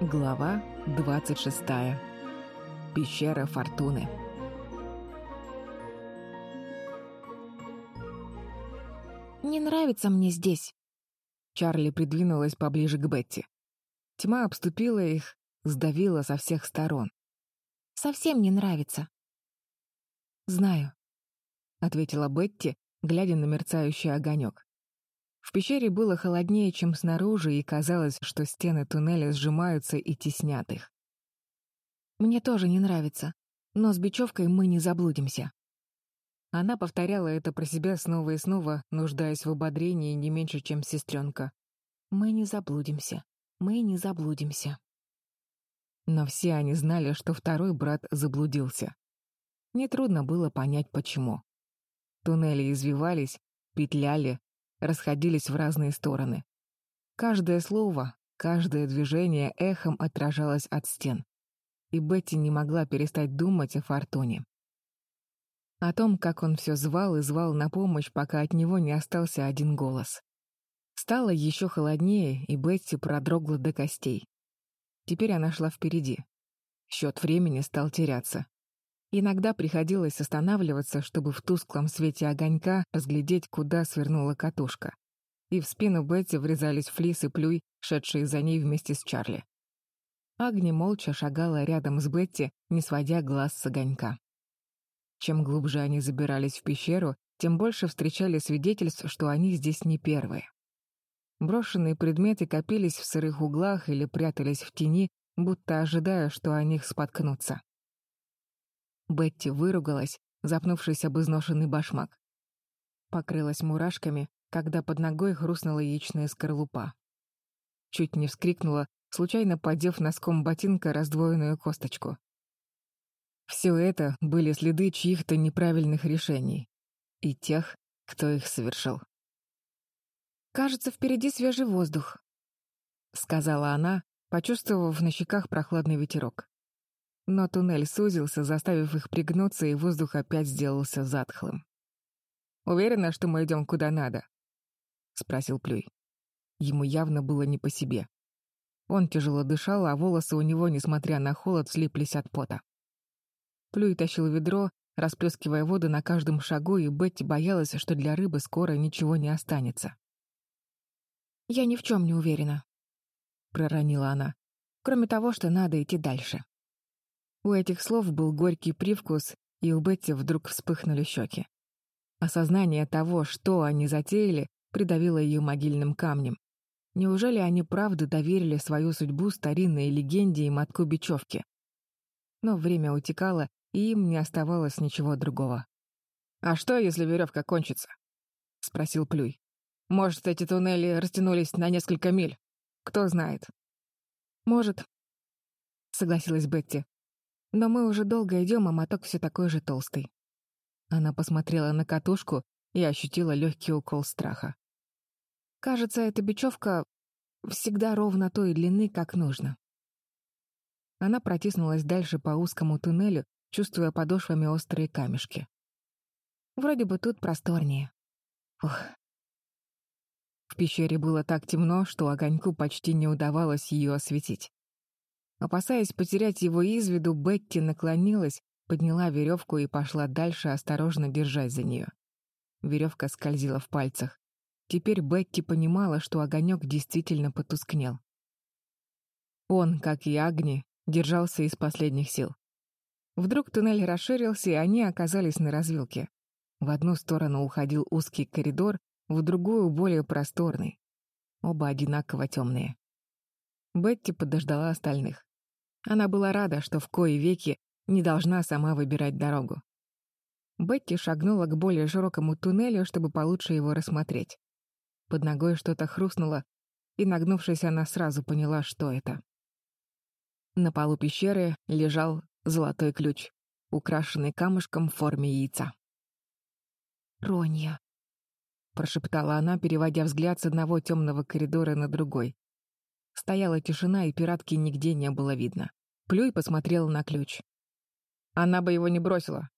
Глава 26. Пещера Фортуны. «Не нравится мне здесь», Чарли придвинулась поближе к Бетти. Тьма обступила их, сдавила со всех сторон. «Совсем не нравится». «Знаю», — ответила Бетти, глядя на мерцающий огонек. В пещере было холоднее, чем снаружи, и казалось, что стены туннеля сжимаются и теснят их. «Мне тоже не нравится, но с бечевкой мы не заблудимся». Она повторяла это про себя снова и снова, нуждаясь в ободрении не меньше, чем сестренка. «Мы не заблудимся, мы не заблудимся». Но все они знали, что второй брат заблудился. Нетрудно было понять, почему. Туннели извивались, петляли, расходились в разные стороны. Каждое слово, каждое движение эхом отражалось от стен. И Бетти не могла перестать думать о Фортуне. О том, как он все звал и звал на помощь, пока от него не остался один голос. Стало еще холоднее, и Бетти продрогла до костей. Теперь она шла впереди. Счет времени стал теряться. Иногда приходилось останавливаться, чтобы в тусклом свете огонька разглядеть, куда свернула катушка. И в спину Бетти врезались Флис и Плюй, шедшие за ней вместе с Чарли. Агни молча шагала рядом с Бетти, не сводя глаз с огонька. Чем глубже они забирались в пещеру, тем больше встречали свидетельств, что они здесь не первые. Брошенные предметы копились в сырых углах или прятались в тени, будто ожидая, что о них споткнутся. Бетти выругалась, запнувшись об изношенный башмак. Покрылась мурашками, когда под ногой хрустнула яичная скорлупа. Чуть не вскрикнула, случайно подев носком ботинка раздвоенную косточку. Все это были следы чьих-то неправильных решений. И тех, кто их совершил. «Кажется, впереди свежий воздух», — сказала она, почувствовав на щеках прохладный ветерок. Но туннель сузился, заставив их пригнуться, и воздух опять сделался затхлым. «Уверена, что мы идем куда надо?» — спросил Плюй. Ему явно было не по себе. Он тяжело дышал, а волосы у него, несмотря на холод, слиплись от пота. Плюй тащил ведро, расплескивая воду на каждом шагу, и Бетти боялась, что для рыбы скоро ничего не останется. «Я ни в чем не уверена», — проронила она, «кроме того, что надо идти дальше». У этих слов был горький привкус, и у Бетти вдруг вспыхнули щеки. Осознание того, что они затеяли, придавило ее могильным камнем. Неужели они правда доверили свою судьбу старинной легенде и мотку бечевки? Но время утекало, и им не оставалось ничего другого. «А что, если веревка кончится?» — спросил Плюй. «Может, эти туннели растянулись на несколько миль? Кто знает?» «Может», — согласилась Бетти. Но мы уже долго идем, а моток все такой же толстый. Она посмотрела на катушку и ощутила легкий укол страха. Кажется, эта бечевка всегда ровно той длины, как нужно. Она протиснулась дальше по узкому туннелю, чувствуя подошвами острые камешки. Вроде бы тут просторнее. Ух. В пещере было так темно, что огоньку почти не удавалось ее осветить. Опасаясь потерять его из виду, Бетти наклонилась, подняла веревку и пошла дальше, осторожно держась за нее. Веревка скользила в пальцах. Теперь Бетти понимала, что огонек действительно потускнел. Он, как и Агни, держался из последних сил. Вдруг туннель расширился, и они оказались на развилке. В одну сторону уходил узкий коридор, в другую — более просторный. Оба одинаково темные. Бетти подождала остальных. Она была рада, что в кои веки не должна сама выбирать дорогу. Бетти шагнула к более широкому туннелю, чтобы получше его рассмотреть. Под ногой что-то хрустнуло, и, нагнувшись, она сразу поняла, что это. На полу пещеры лежал золотой ключ, украшенный камушком в форме яйца. «Ронья», — прошептала она, переводя взгляд с одного темного коридора на другой. Стояла тишина, и пиратки нигде не было видно. Плюй посмотрела на ключ. Она бы его не бросила.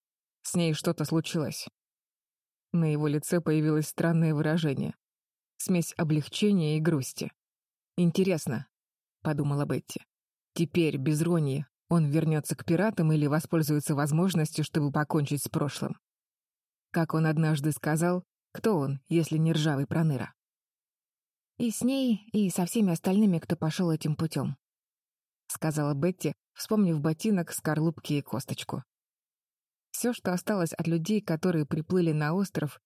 С ней что-то случилось. На его лице появилось странное выражение. Смесь облегчения и грусти. «Интересно», — подумала Бетти. Теперь, без Роньи, он вернется к пиратам или воспользуется возможностью, чтобы покончить с прошлым. Как он однажды сказал, кто он, если не ржавый проныра? «И с ней, и со всеми остальными, кто пошел этим путем», — сказала Бетти, вспомнив ботинок, скорлупки и косточку. Все, что осталось от людей, которые приплыли на остров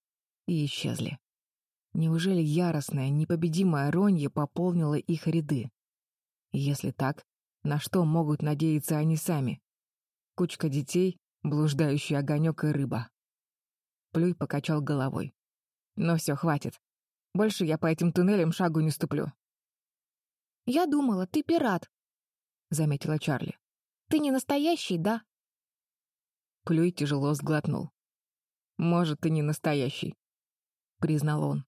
и исчезли. Неужели яростная, непобедимая Ронья пополнила их ряды? Если так, на что могут надеяться они сами? Кучка детей, блуждающий огонек и рыба. Плюй покачал головой. Но все, хватит. Больше я по этим туннелям шагу не ступлю. «Я думала, ты пират», — заметила Чарли. «Ты не настоящий, да?» Плюй тяжело сглотнул. «Может, ты не настоящий», — признал он.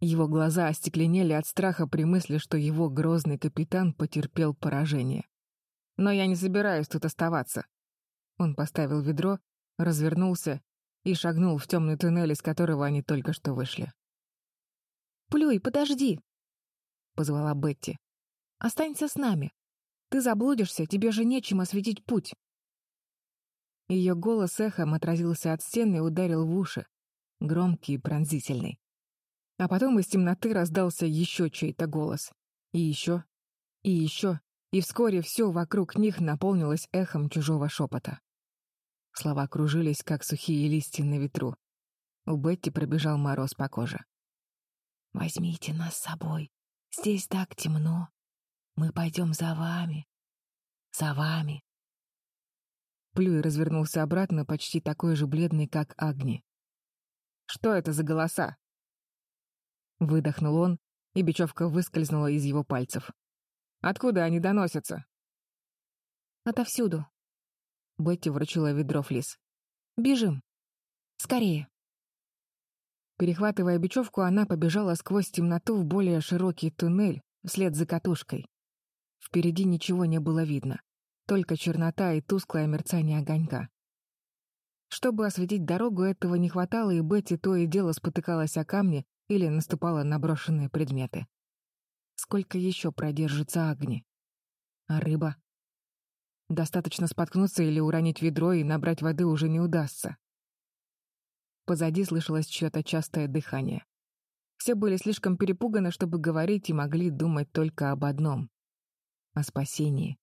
Его глаза остекленели от страха при мысли, что его грозный капитан потерпел поражение. «Но я не собираюсь тут оставаться». Он поставил ведро, развернулся и шагнул в темный туннель, из которого они только что вышли. «Плюй, подожди!» — позвала Бетти. «Останься с нами. Ты заблудишься, тебе же нечем осветить путь». Ее голос эхом отразился от стены и ударил в уши, громкий и пронзительный. А потом из темноты раздался еще чей-то голос. И еще, и еще, и вскоре все вокруг них наполнилось эхом чужого шепота. Слова кружились, как сухие листья на ветру. У Бетти пробежал мороз по коже. «Возьмите нас с собой. Здесь так темно. Мы пойдем за вами. За вами. Плюй развернулся обратно, почти такой же бледный, как Агни. «Что это за голоса?» Выдохнул он, и бечевка выскользнула из его пальцев. «Откуда они доносятся?» «Отовсюду». Бетти вручила ведро флис. «Бежим. Скорее». Перехватывая бечевку, она побежала сквозь темноту в более широкий туннель, вслед за катушкой. Впереди ничего не было видно только чернота и тусклое мерцание огонька. Чтобы осветить дорогу, этого не хватало, и Бетти то и дело спотыкалась о камни или наступала на брошенные предметы. Сколько еще продержится огни? А рыба? Достаточно споткнуться или уронить ведро, и набрать воды уже не удастся. Позади слышалось чье-то частое дыхание. Все были слишком перепуганы, чтобы говорить, и могли думать только об одном — о спасении.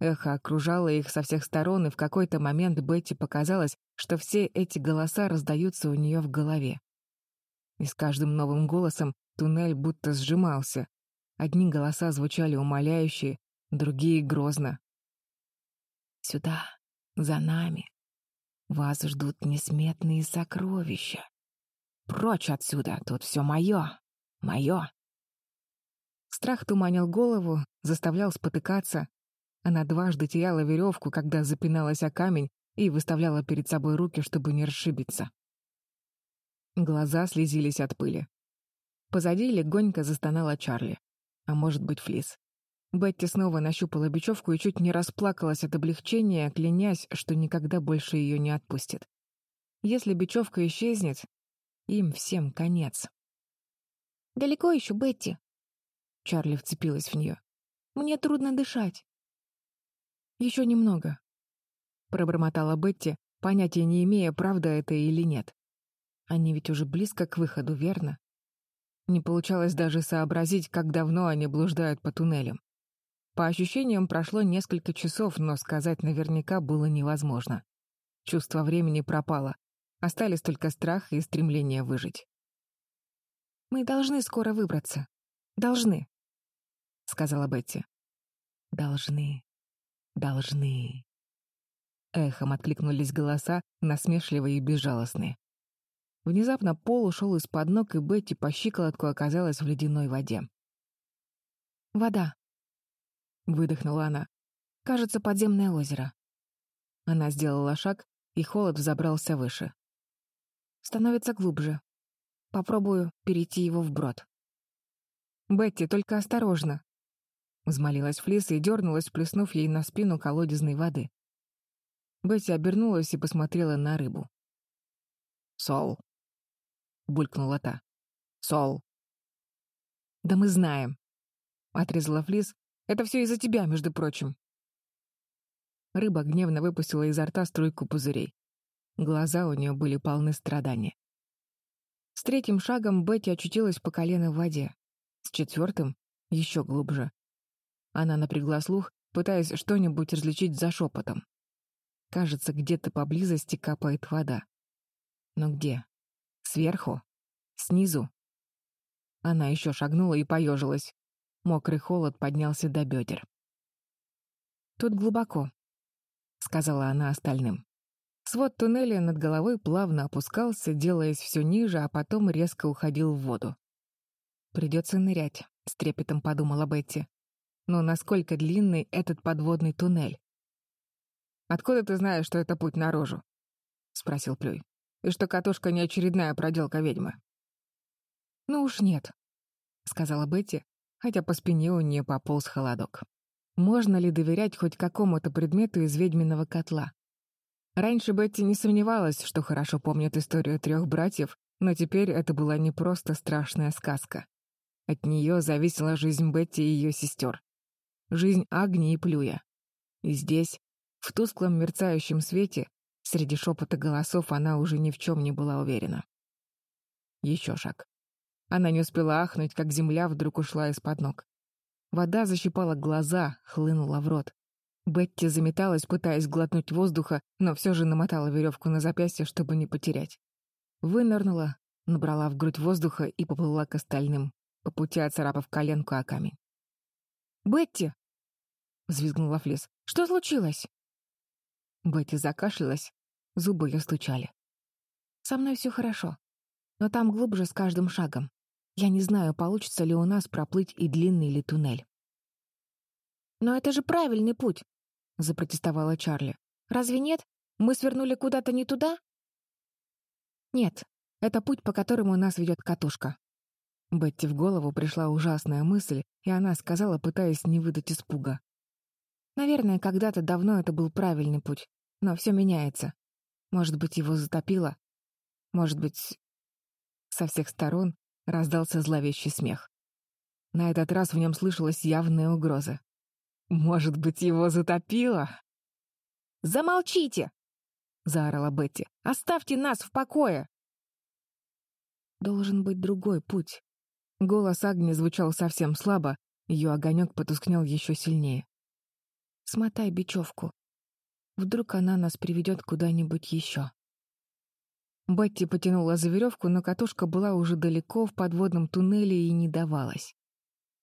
Эхо окружало их со всех сторон, и в какой-то момент Бетти показалось, что все эти голоса раздаются у нее в голове. И с каждым новым голосом туннель будто сжимался. Одни голоса звучали умоляюще, другие — грозно. «Сюда, за нами. Вас ждут несметные сокровища. Прочь отсюда, тут все мое, мое». Страх туманил голову, заставлял спотыкаться, она дважды теряла веревку, когда запиналась о камень и выставляла перед собой руки, чтобы не расшибиться. Глаза слезились от пыли. Позади легонько застонала Чарли. А может быть, Флис. Бетти снова нащупала бечевку и чуть не расплакалась от облегчения, клянясь, что никогда больше ее не отпустит. Если бечевка исчезнет, им всем конец. «Далеко еще, Бетти?» Чарли вцепилась в нее. «Мне трудно дышать». Еще немного», — пробормотала Бетти, понятия не имея, правда это или нет. Они ведь уже близко к выходу, верно? Не получалось даже сообразить, как давно они блуждают по туннелям. По ощущениям, прошло несколько часов, но сказать наверняка было невозможно. Чувство времени пропало. Остались только страх и стремление выжить. «Мы должны скоро выбраться. Должны», — сказала Бетти. «Должны», должны. Эхом откликнулись голоса, насмешливые и безжалостные. Внезапно пол ушел из-под ног, и Бетти по щиколотку оказалась в ледяной воде. «Вода», — выдохнула она. «Кажется, подземное озеро». Она сделала шаг, и холод взобрался выше. «Становится глубже. Попробую перейти его вброд». «Бетти, только осторожно», Взмолилась Флис и дернулась, плеснув ей на спину колодезной воды. Бетти обернулась и посмотрела на рыбу. «Сол», — булькнула та. «Сол». «Да мы знаем», — отрезала Флис Это все из-за тебя, между прочим». Рыба гневно выпустила изо рта струйку пузырей. Глаза у нее были полны страдания. С третьим шагом Бетти очутилась по колено в воде. С четвертым — еще глубже. Она напрягла слух, пытаясь что-нибудь различить за шепотом. Кажется, где-то поблизости капает вода. Но где? Сверху? Снизу? Она еще шагнула и поежилась. Мокрый холод поднялся до бедер. «Тут глубоко», — сказала она остальным. Свод туннеля над головой плавно опускался, делаясь все ниже, а потом резко уходил в воду. «Придется нырять», — с трепетом подумала Бетти. «Но насколько длинный этот подводный туннель?» «Откуда ты знаешь, что это путь наружу?» — спросил Плюй. «И что катушка не очередная проделка ведьмы?» «Ну уж нет», — сказала Бетти, хотя по спине у нее пополз холодок. «Можно ли доверять хоть какому-то предмету из ведьминого котла?» Раньше Бетти не сомневалась, что хорошо помнит историю трех братьев, но теперь это была не просто страшная сказка. От нее зависела жизнь Бетти и ее сестер. Жизнь Агни и Плюя. И здесь, в тусклом мерцающем свете, среди шепота голосов она уже ни в чем не была уверена. Еще шаг. Она не успела ахнуть, как земля вдруг ушла из-под ног. Вода защипала глаза, хлынула в рот. Бетти заметалась, пытаясь глотнуть воздуха, но все же намотала веревку на запястье, чтобы не потерять. Вынырнула, набрала в грудь воздуха и поплыла к остальным, по пути оцарапав коленку о камень. «Бетти!» — взвизгнула Флис. «Что случилось?» Бетти закашлялась, зубы ее стучали. «Со мной все хорошо, но там глубже с каждым шагом. Я не знаю, получится ли у нас проплыть и длинный ли туннель». «Но это же правильный путь!» — запротестовала Чарли. «Разве нет? Мы свернули куда-то не туда?» «Нет, это путь, по которому нас ведет катушка». Бетти в голову пришла ужасная мысль, и она сказала, пытаясь не выдать испуга. «Наверное, когда-то давно это был правильный путь, но все меняется. Может быть, его затопило? Может быть...» Со всех сторон раздался зловещий смех. На этот раз в нем слышалась явная угроза. Может быть, его затопило? «Замолчите!» — заорала Бетти. «Оставьте нас в покое!» Должен быть другой путь. Голос Агни звучал совсем слабо, ее огонек потускнел еще сильнее. «Смотай бечевку. Вдруг она нас приведет куда-нибудь еще». Бетти потянула за веревку, но катушка была уже далеко в подводном туннеле и не давалась.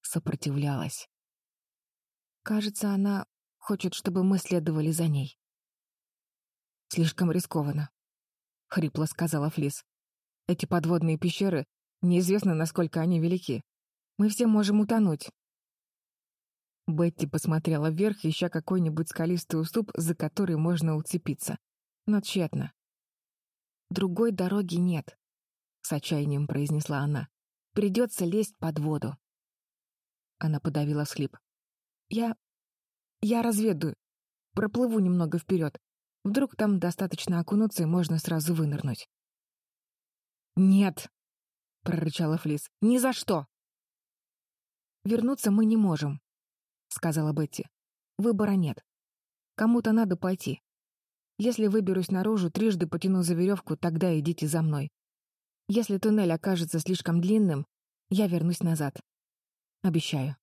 Сопротивлялась. Кажется, она хочет, чтобы мы следовали за ней. Слишком рискованно, — хрипло сказала Флис. Эти подводные пещеры, неизвестно, насколько они велики. Мы все можем утонуть. Бетти посмотрела вверх, ища какой-нибудь скалистый уступ, за который можно уцепиться. Но тщетно. «Другой дороги нет», — с отчаянием произнесла она. «Придется лезть под воду». Она подавила схлип. Я... я разведаю. Проплыву немного вперед. Вдруг там достаточно окунуться, и можно сразу вынырнуть. «Нет!» — прорычала Флис. «Ни за что!» «Вернуться мы не можем», — сказала Бетти. «Выбора нет. Кому-то надо пойти. Если выберусь наружу, трижды потяну за веревку, тогда идите за мной. Если туннель окажется слишком длинным, я вернусь назад. Обещаю».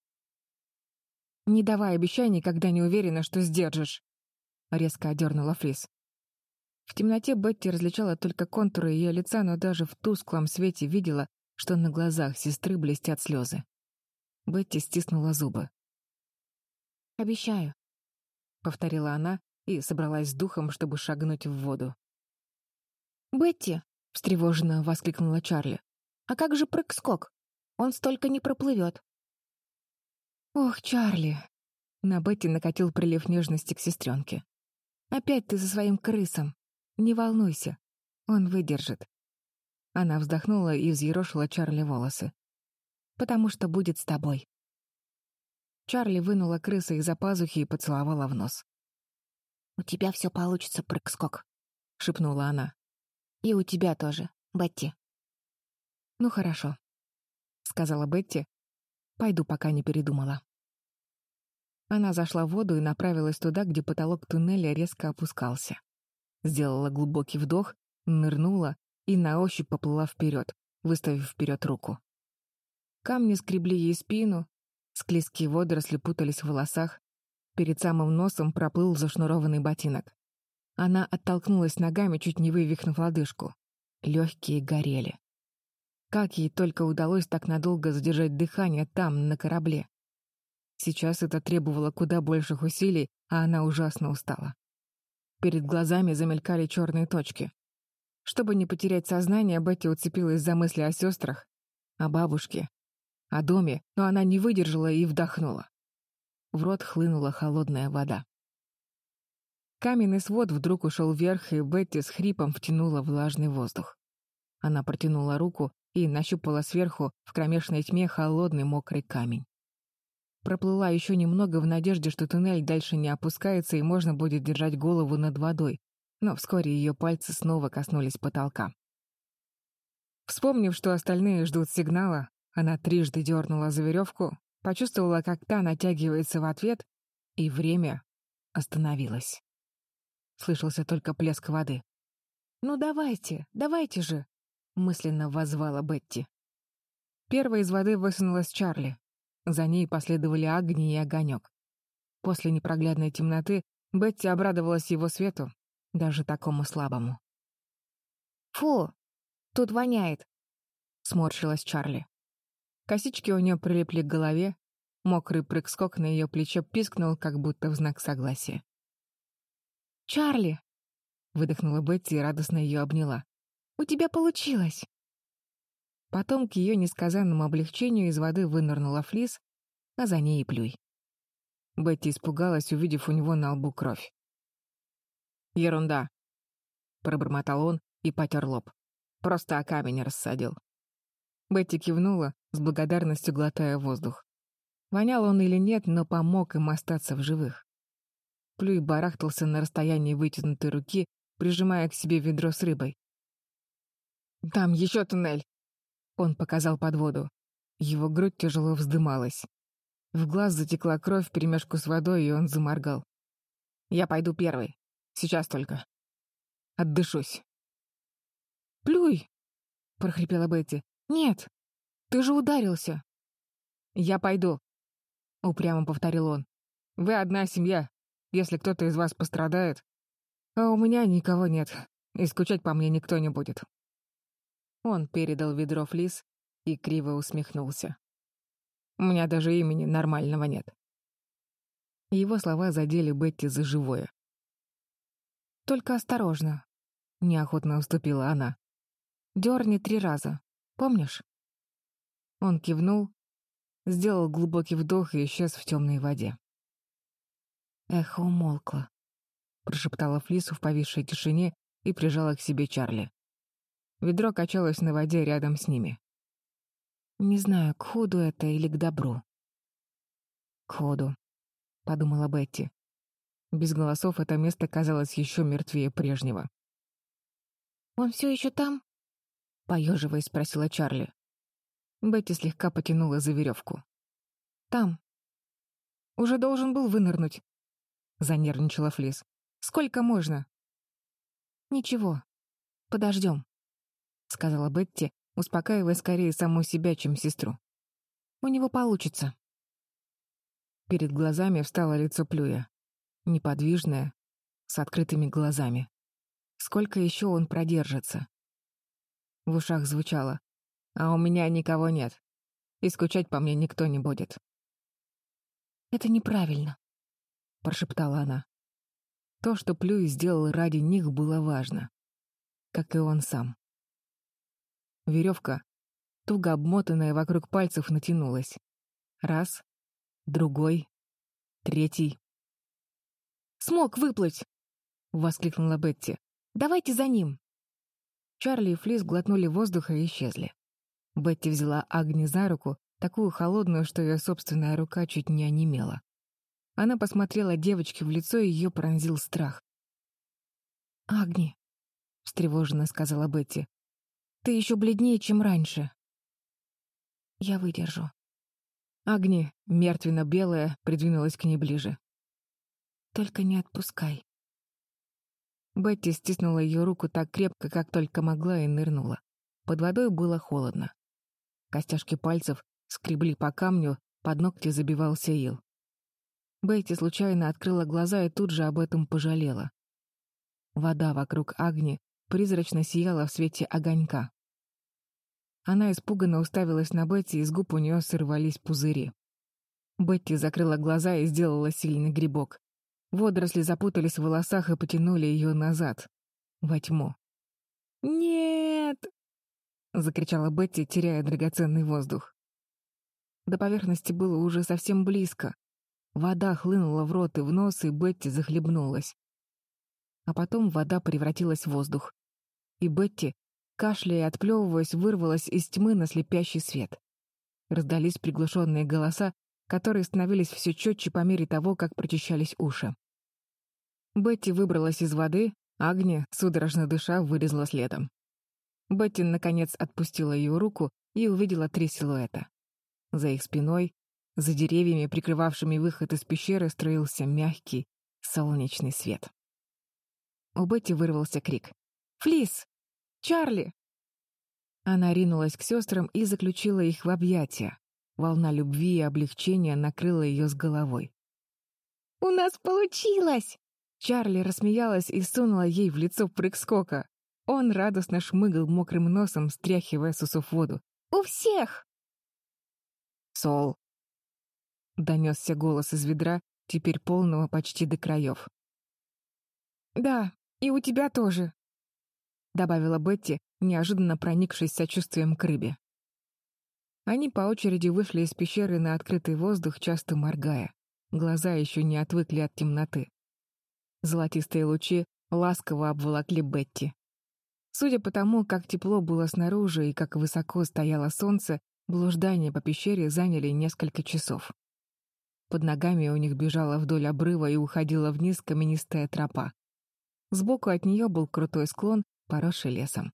Не давай обещаний, когда не уверена, что сдержишь. Резко одернула Фрис. В темноте Бетти различала только контуры ее лица, но даже в тусклом свете видела, что на глазах сестры блестят слезы. Бетти стиснула зубы. «Обещаю», — повторила она и собралась с духом, чтобы шагнуть в воду. «Бетти!» — встревоженно воскликнула Чарли. «А как же прыг-скок? Он столько не проплывет». «Ох, Чарли!» На Бетти накатил прилив нежности к сестренке. «Опять ты за своим крысом. Не волнуйся, он выдержит». Она вздохнула и взъерошила Чарли волосы. «Потому что будет с тобой». Чарли вынула крыса из-за пазухи и поцеловала в нос. «У тебя все получится, прыг-скок», — шепнула она. «И у тебя тоже, Бетти». «Ну хорошо», — сказала Бетти. «Пойду, пока не передумала». Она зашла в воду и направилась туда, где потолок туннеля резко опускался. Сделала глубокий вдох, нырнула и на ощупь поплыла вперед, выставив вперед руку. Камни скребли ей спину, склизкие водоросли путались в волосах, перед самым носом проплыл зашнурованный ботинок. Она оттолкнулась ногами, чуть не вывихнув лодыжку. Легкие горели. Как ей только удалось так надолго задержать дыхание там, на корабле. Сейчас это требовало куда больших усилий, а она ужасно устала. Перед глазами замелькали черные точки. Чтобы не потерять сознание, Бетти уцепилась за мысли о сестрах, о бабушке, о доме, но она не выдержала и вдохнула. В рот хлынула холодная вода. Каменный свод вдруг ушел вверх, и Бетти с хрипом втянула влажный воздух. Она протянула руку и нащупала сверху в кромешной тьме холодный мокрый камень. Проплыла еще немного в надежде, что туннель дальше не опускается и можно будет держать голову над водой, но вскоре ее пальцы снова коснулись потолка. Вспомнив, что остальные ждут сигнала, она трижды дернула за веревку, почувствовала, как та натягивается в ответ, и время остановилось. Слышался только плеск воды. «Ну давайте, давайте же!» — мысленно воззвала Бетти. Первой из воды высунулась Чарли. За ней последовали огни и огонек. После непроглядной темноты Бетти обрадовалась его свету, даже такому слабому. «Фу, тут воняет!» — сморщилась Чарли. Косички у нее прилипли к голове, мокрый прыг-скок на ее плечо пискнул, как будто в знак согласия. «Чарли!» — выдохнула Бетти и радостно ее обняла. «У тебя получилось!» Потом к ее несказанному облегчению из воды вынырнула флис, а за ней и плюй. Бетти испугалась, увидев у него на лбу кровь. «Ерунда», — пробормотал он и потер лоб. «Просто о камень рассадил». Бетти кивнула, с благодарностью глотая воздух. Вонял он или нет, но помог им остаться в живых. Плюй барахтался на расстоянии вытянутой руки, прижимая к себе ведро с рыбой. «Там еще туннель!» Он показал под воду. Его грудь тяжело вздымалась. В глаз затекла кровь вперемешку с водой, и он заморгал. «Я пойду первый. Сейчас только. Отдышусь». «Плюй!» — прохрипела Бетти. «Нет! Ты же ударился!» «Я пойду», — упрямо повторил он. «Вы одна семья. Если кто-то из вас пострадает... А у меня никого нет, и скучать по мне никто не будет». Он передал ведро флис и криво усмехнулся. «У меня даже имени нормального нет». Его слова задели Бетти за живое. «Только осторожно», — неохотно уступила она. «Дёрни три раза. Помнишь?» Он кивнул, сделал глубокий вдох и исчез в темной воде. «Эхо умолкло», — прошептала Флису в повисшей тишине и прижала к себе Чарли. Ведро качалось на воде рядом с ними. «Не знаю, к худу это или к добру». «К ходу», — подумала Бетти. Без голосов это место казалось еще мертвее прежнего. «Он все еще там?» — поеживаясь, спросила Чарли. Бетти слегка потянула за веревку. «Там. Уже должен был вынырнуть», — занервничала Флис. «Сколько можно?» «Ничего. Подождем», — сказала Бетти, успокаивая скорее саму себя, чем сестру. «У него получится». Перед глазами встало лицо Плюя. Неподвижное, с открытыми глазами. Сколько еще он продержится? В ушах звучало а у меня никого нет. И скучать по мне никто не будет. «Это неправильно», — прошептала она. То, что Плюй сделал ради них, было важно. Как и он сам. Веревка, туго обмотанная вокруг пальцев, натянулась. Раз, другой, третий. «Смог выплыть!» — воскликнула Бетти. «Давайте за ним!» Чарли и Флис глотнули воздуха и исчезли. Бетти взяла Агни за руку, такую холодную, что ее собственная рука чуть не онемела. Она посмотрела девочке в лицо, и ее пронзил страх. «Агни», — встревоженно сказала Бетти, — «ты еще бледнее, чем раньше». «Я выдержу». Агни, мертвенно-белая, придвинулась к ней ближе. «Только не отпускай». Бетти стиснула ее руку так крепко, как только могла, и нырнула. Под водой было холодно. Костяшки пальцев скребли по камню, под ногти забивался ил. Бетти случайно открыла глаза и тут же об этом пожалела. Вода вокруг Агни призрачно сияла в свете огонька. Она испуганно уставилась на Бетти, и с губ у нее сорвались пузыри. Бетти закрыла глаза и сделала сильный грибок. Водоросли запутались в волосах и потянули ее назад, во тьму. «Нет!» — закричала Бетти, теряя драгоценный воздух. До поверхности было уже совсем близко. Вода хлынула в рот и в нос, и Бетти захлебнулась. А потом вода превратилась в воздух. И Бетти, кашляя и отплевываясь, вырвалась из тьмы на слепящий свет. Раздались приглушенные голоса, которые становились все четче по мере того, как прочищались уши. Бетти выбралась из воды, Агния, судорожно дыша, вылезла следом. Бетти, наконец, отпустила ее руку и увидела три силуэта. За их спиной, за деревьями, прикрывавшими выход из пещеры, строился мягкий, солнечный свет. У Бетти вырвался крик. «Флис! Чарли!» Она ринулась к сестрам и заключила их в объятия. Волна любви и облегчения накрыла ее с головой. «У нас получилось!» Чарли рассмеялась и сунула ей в лицо прыг скока. Он радостно шмыгал мокрым носом, стряхивая с усов воду. «У всех!» «Сол!» — донесся голос из ведра, теперь полного почти до краев. «Да, и у тебя тоже», — добавила Бетти, неожиданно проникшись сочувствием к рыбе. Они по очереди вышли из пещеры на открытый воздух, часто моргая. Глаза еще не отвыкли от темноты. Золотистые лучи ласково обволокли Бетти. Судя по тому, как тепло было снаружи и как высоко стояло солнце, Блуждания по пещере заняли несколько часов. Под ногами у них бежала вдоль обрыва и уходила вниз каменистая тропа. Сбоку от нее был крутой склон, поросший лесом.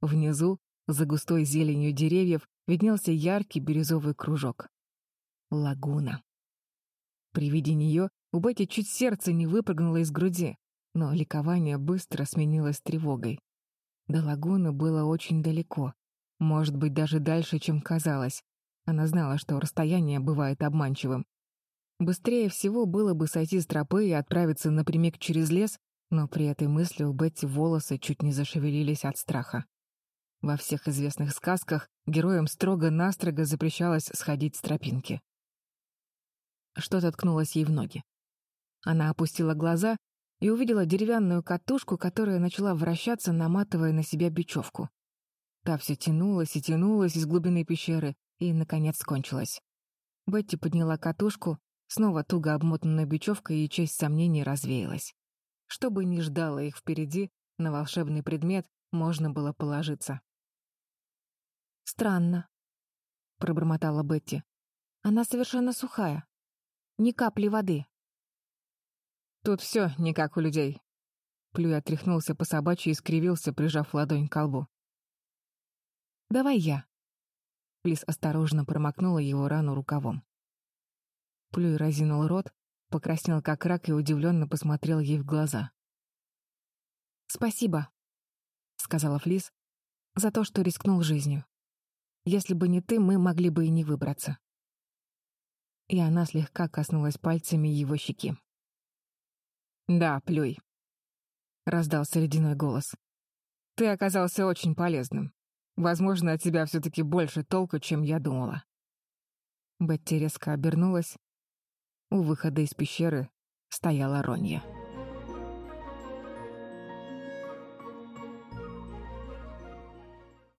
Внизу, за густой зеленью деревьев, виднелся яркий бирюзовый кружок. Лагуна. При виде нее у Бетти чуть сердце не выпрыгнуло из груди, но ликование быстро сменилось тревогой. До лагуны было очень далеко, может быть, даже дальше, чем казалось. Она знала, что расстояние бывает обманчивым. Быстрее всего было бы сойти с тропы и отправиться напрямик через лес, но при этой мысли у Бетти волосы чуть не зашевелились от страха. Во всех известных сказках героям строго-настрого запрещалось сходить с тропинки. Что-то ткнулось ей в ноги. Она опустила глаза и увидела деревянную катушку, которая начала вращаться, наматывая на себя бечевку. Та все тянулась и тянулась из глубины пещеры и, наконец, кончилась. Бетти подняла катушку, снова туго обмотанная бечевкой, и часть сомнений развеялась. Что бы ни ждало их впереди, на волшебный предмет можно было положиться. «Странно», — пробормотала Бетти. «Она совершенно сухая. Ни капли воды». «Тут все не как у людей». Плюй отряхнулся по собачьи и скривился, прижав ладонь к колбу. «Давай я». Плис осторожно промокнула его рану рукавом. Плюй разинул рот, покраснел как рак и удивленно посмотрел ей в глаза. «Спасибо», — сказала Флис, — «за то, что рискнул жизнью. Если бы не ты, мы могли бы и не выбраться». И она слегка коснулась пальцами его щеки. «Да, Плюй», — раздался ледяной голос. «Ты оказался очень полезным. Возможно, от тебя все-таки больше толку, чем я думала. Бетти резко обернулась. У выхода из пещеры стояла Ронья.